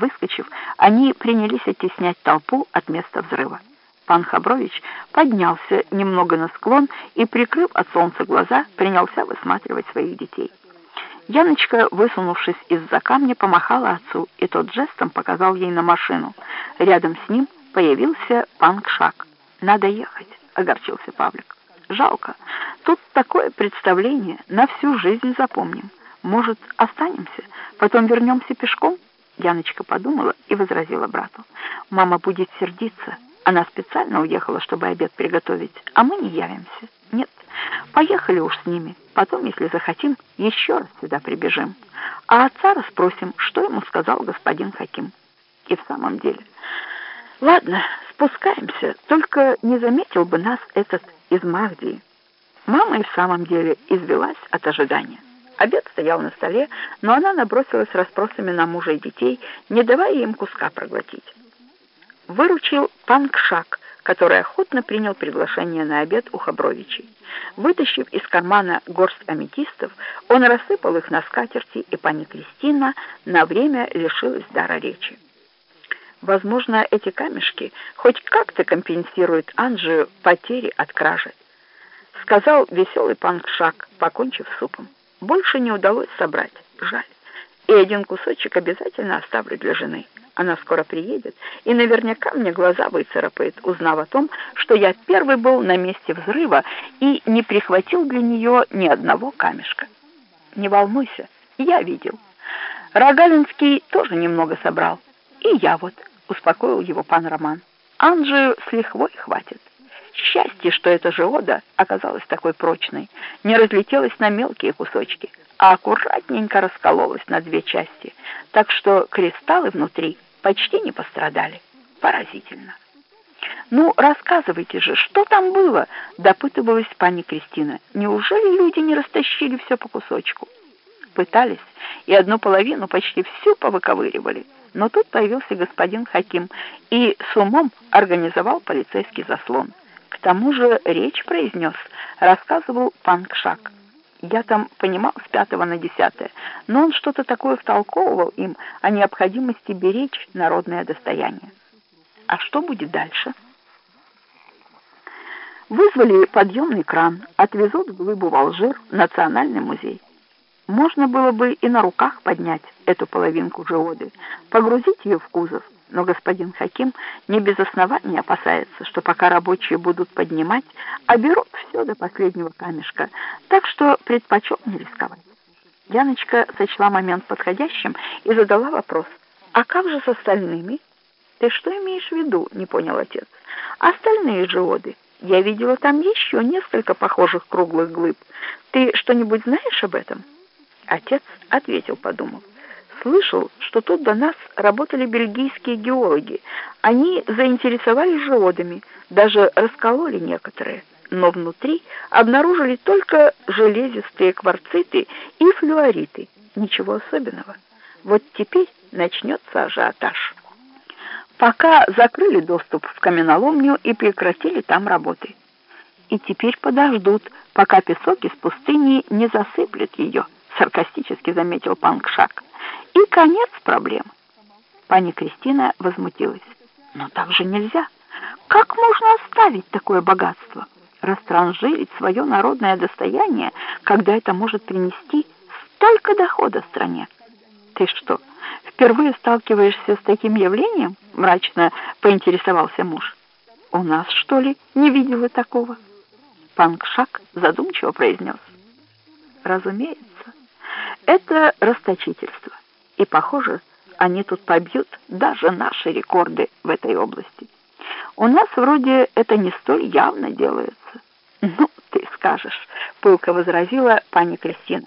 Выскочив, они принялись оттеснять толпу от места взрыва. Пан Хабрович поднялся немного на склон и, прикрыв от солнца глаза, принялся высматривать своих детей. Яночка, высунувшись из-за камня, помахала отцу, и тот жестом показал ей на машину. Рядом с ним появился пан Кшак. «Надо ехать», — огорчился Павлик. «Жалко. Тут такое представление, на всю жизнь запомним. Может, останемся, потом вернемся пешком?» Яночка подумала и возразила брату. «Мама будет сердиться. Она специально уехала, чтобы обед приготовить, а мы не явимся. Нет, поехали уж с ними. Потом, если захотим, еще раз сюда прибежим. А отца расспросим, что ему сказал господин Хаким. И в самом деле... Ладно, спускаемся, только не заметил бы нас этот из Махдии. Мама и в самом деле извелась от ожидания. Обед стоял на столе, но она набросилась расспросами на мужа и детей, не давая им куска проглотить. Выручил пан Кшак, который охотно принял приглашение на обед у Хабровичей. Вытащив из кармана горсть аметистов, он рассыпал их на скатерти, и пани Кристина на время лишилась дара речи. Возможно, эти камешки хоть как-то компенсируют Анжию потери от кражи, сказал веселый пан Кшак, покончив супом. Больше не удалось собрать. Жаль. И один кусочек обязательно оставлю для жены. Она скоро приедет и наверняка мне глаза выцарапает, узнав о том, что я первый был на месте взрыва и не прихватил для нее ни одного камешка. Не волнуйся, я видел. Рогалинский тоже немного собрал. И я вот, успокоил его пан Роман. Анжию с лихвой хватит. Счастье, что эта жиода оказалась такой прочной, не разлетелась на мелкие кусочки, а аккуратненько раскололась на две части, так что кристаллы внутри почти не пострадали. Поразительно. «Ну, рассказывайте же, что там было?» — допытывалась пани Кристина. «Неужели люди не растащили все по кусочку?» Пытались, и одну половину почти всю повыковыривали. Но тут появился господин Хаким и с умом организовал полицейский заслон. К тому же речь произнес, рассказывал пан Кшак. Я там понимал с пятого на десятое, но он что-то такое втолковывал им о необходимости беречь народное достояние. А что будет дальше? Вызвали подъемный кран, отвезут в глыбу Волжир в Национальный музей. Можно было бы и на руках поднять эту половинку жиоды, погрузить ее в кузов, но господин Хаким не без основания опасается, что пока рабочие будут поднимать, оберут все до последнего камешка, так что предпочел не рисковать. Яночка сочла момент подходящим и задала вопрос. «А как же с остальными?» «Ты что имеешь в виду?» — не понял отец. «Остальные жиоды. Я видела там еще несколько похожих круглых глыб. Ты что-нибудь знаешь об этом?» Отец ответил, подумав. Слышал, что тут до нас работали бельгийские геологи. Они заинтересовались желодами, даже раскололи некоторые, но внутри обнаружили только железистые кварциты и флюориты. Ничего особенного. Вот теперь начнется ажиотаж. Пока закрыли доступ в каменоломню и прекратили там работы. И теперь подождут, пока песок из пустыни не засыплет ее саркастически заметил пан Кшак. И конец проблем. Пани Кристина возмутилась. Но так же нельзя. Как можно оставить такое богатство? Растранжирить свое народное достояние, когда это может принести столько дохода стране? Ты что, впервые сталкиваешься с таким явлением? Мрачно поинтересовался муж. У нас, что ли, не видела такого? Пан Кшак задумчиво произнес. Разумеется. Это расточительство. И, похоже, они тут побьют даже наши рекорды в этой области. У нас вроде это не столь явно делается. Ну, ты скажешь, пылко возразила пани Кристина.